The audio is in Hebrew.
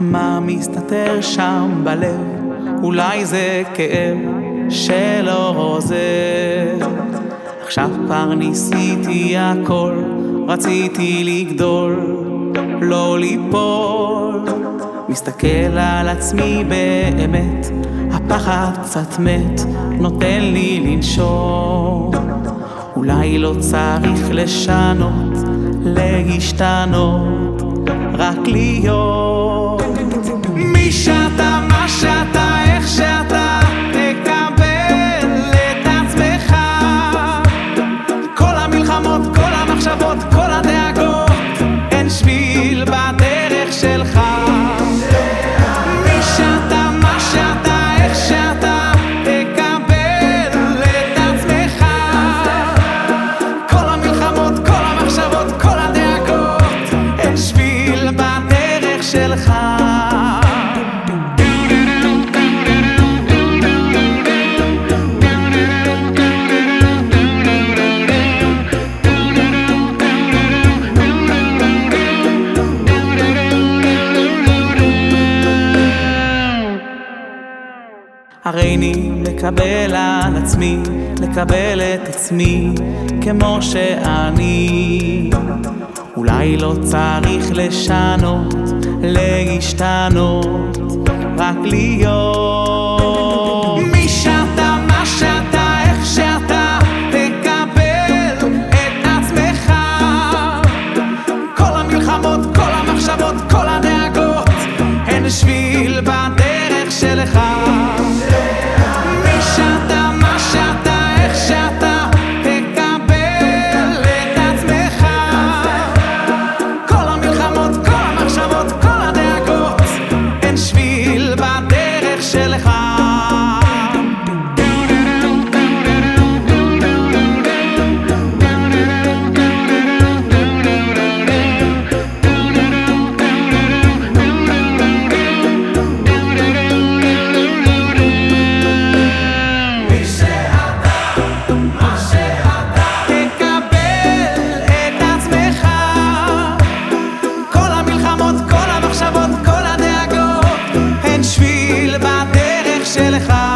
מה מסתתר שם בלב? אולי זה כאב שלא עוזר. עכשיו כבר ניסיתי הכל, רציתי לגדול, לא ליפול. מסתכל על עצמי באמת, הפחד קצת מת, נותן לי לנשום. אולי לא צריך לשנות, להשתנות, רק להיות. שלך. הריני לקבל על עצמי, לקבל את עצמי כמו שאני. אולי לא צריך לשנות, להשתנות, רק להיות. מי שאתה, מה שאתה, איך שאתה, תקבל את עצמך. כל המלחמות, כל המחשבות, כל הדאגות, אין שביל בדרך שלך. שלך